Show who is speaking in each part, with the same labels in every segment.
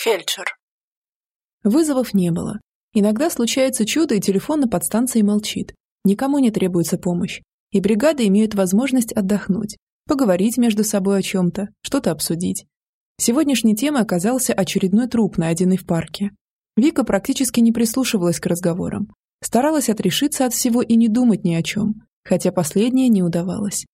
Speaker 1: Фельдшер.
Speaker 2: Вызовов не было. Иногда случается чудо, и телефон на подстанции молчит. Никому не требуется помощь. И бригады имеют возможность отдохнуть, поговорить между собой о чем-то, что-то обсудить. Сегодняшней темой оказался очередной труп, найденный в парке. Вика практически не прислушивалась к разговорам. Старалась отрешиться от всего и не думать ни о чем, хотя последнее не удавалось.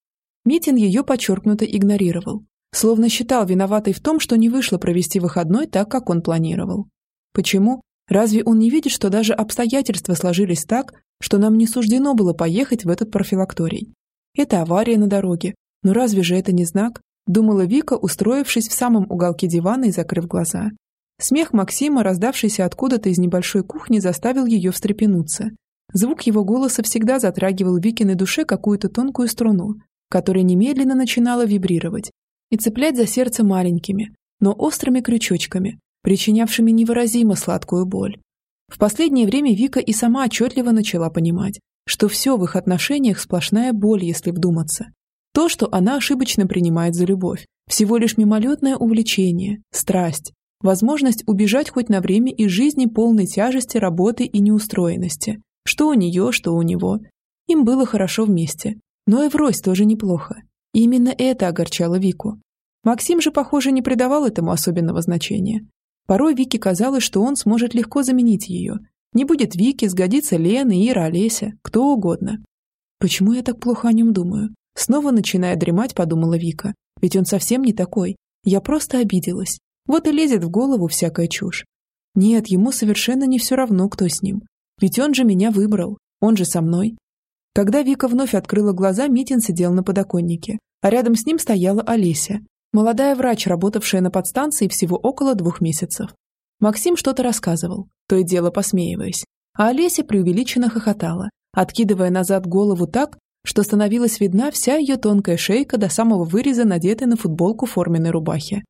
Speaker 2: Митин ее подчеркнуто игнорировал, словно считал виноватой в том, что не вышло провести выходной так, как он планировал. Почему? Разве он не видит, что даже обстоятельства сложились так, что нам не суждено было поехать в этот профилакторий? Это авария на дороге. Но разве же это не знак? Думала Вика, устроившись в самом уголке дивана и закрыв глаза. Смех Максима, раздавшийся откуда-то из небольшой кухни, заставил ее встрепенуться. Звук его голоса всегда затрагивал Викиной душе какую-то тонкую струну, которая немедленно начинала вибрировать, и цеплять за сердце маленькими, но острыми крючочками, причинявшими невыразимо сладкую боль. В последнее время Вика и сама отчетливо начала понимать, что все в их отношениях сплошная боль, если вдуматься. То, что она ошибочно принимает за любовь, всего лишь мимолетное увлечение, страсть, возможность убежать хоть на время из жизни полной тяжести работы и неустроенности, что у нее, что у него. Им было хорошо вместе, но и врозь тоже неплохо. И именно это огорчало Вику. Максим же, похоже, не придавал этому особенного значения. Порой Вике казалось, что он сможет легко заменить ее. Не будет Вики, сгодится Лена, Ира, Олеся, кто угодно. Почему я так плохо о нем думаю? Снова начиная дремать, подумала Вика. Ведь он совсем не такой. Я просто обиделась. Вот и лезет в голову всякая чушь. Нет, ему совершенно не все равно, кто с ним. Ведь он же меня выбрал. Он же со мной. Когда Вика вновь открыла глаза, Митин сидел на подоконнике, а рядом с ним стояла Олеся, Молодая врач, работавшая на подстанции всего около двух месяцев. Максим что-то рассказывал, то и дело посмеиваясь, а Олеся преувеличенно хохотала, откидывая назад голову так, что становилась видна вся ее тонкая шейка до самого выреза, надетой на футболку форменной рубахи.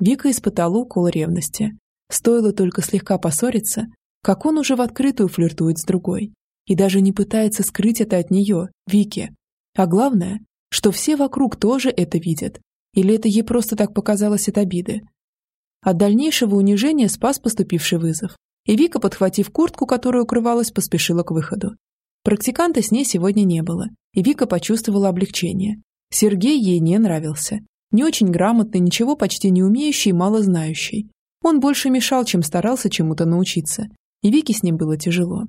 Speaker 2: Вика испытала укол ревности. Стоило только слегка поссориться, как он уже в открытую флиртует с другой. И даже не пытается скрыть это от нее, Вики. А главное, что все вокруг тоже это видят или это ей просто так показалось от обиды? От дальнейшего унижения спас поступивший вызов. И Вика, подхватив куртку, которая укрывалась, поспешила к выходу. Практиканта с ней сегодня не было, и Вика почувствовала облегчение. Сергей ей не нравился. Не очень грамотный, ничего почти не умеющий и мало знающий. Он больше мешал, чем старался чему-то научиться. И Вике с ним было тяжело.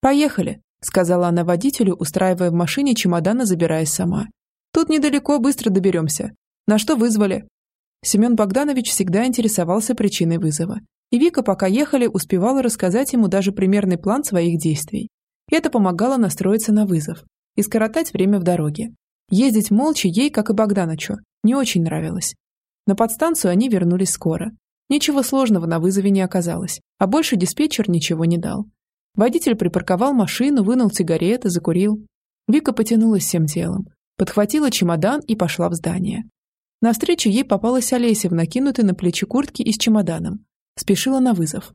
Speaker 2: «Поехали», — сказала она водителю, устраивая в машине чемодан и забираясь сама. «Тут недалеко, быстро доберемся. На что вызвали?» Семен Богданович всегда интересовался причиной вызова. И Вика, пока ехали, успевала рассказать ему даже примерный план своих действий. Это помогало настроиться на вызов и скоротать время в дороге. Ездить молча ей, как и Богдановичу, не очень нравилось. На подстанцию они вернулись скоро. Ничего сложного на вызове не оказалось, а больше диспетчер ничего не дал. Водитель припарковал машину, вынул сигареты, закурил. Вика потянулась всем телом, подхватила чемодан и пошла в здание. Навстречу ей попалась Олеся в накинутой на плечи куртке и с чемоданом. Спешила на вызов.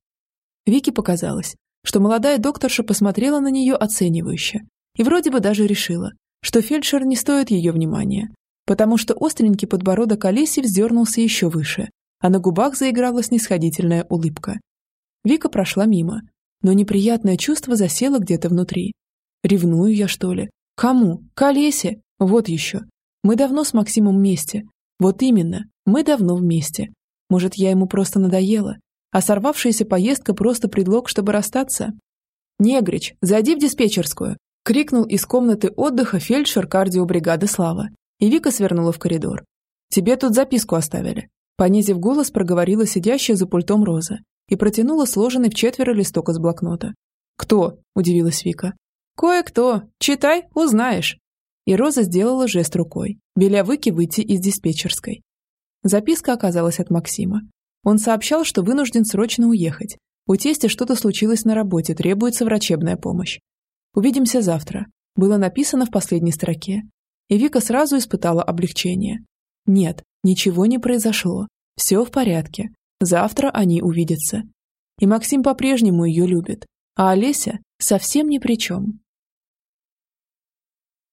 Speaker 2: Вике показалось, что молодая докторша посмотрела на нее оценивающе и вроде бы даже решила, что фельдшер не стоит ее внимания, потому что остренький подбородок Олеси вздернулся еще выше, а на губах заиграла снисходительная улыбка. Вика прошла мимо, но неприятное чувство засело где-то внутри. Ревную я, что ли? Кому? К Олесе? Вот еще. Мы давно с Максимом вместе, вот именно, мы давно вместе. Может, я ему просто надоела, а сорвавшаяся поездка просто предлог, чтобы расстаться? «Негрич, зайди в диспетчерскую!» — крикнул из комнаты отдыха фельдшер кардиобригады Слава. И Вика свернула в коридор. «Тебе тут записку оставили». Понизив голос, проговорила сидящая за пультом Роза и протянула сложенный в четверо листок из блокнота. «Кто?» – удивилась Вика. «Кое-кто. Читай, узнаешь». И Роза сделала жест рукой, веля Выки выйти из диспетчерской. Записка оказалась от Максима. Он сообщал, что вынужден срочно уехать. У тестя что-то случилось на работе, требуется врачебная помощь. «Увидимся завтра», было написано в последней строке. И Вика сразу испытала облегчение. Нет, ничего не произошло. Все в порядке. Завтра они увидятся. И Максим по-прежнему ее любит. А Олеся совсем ни при чем.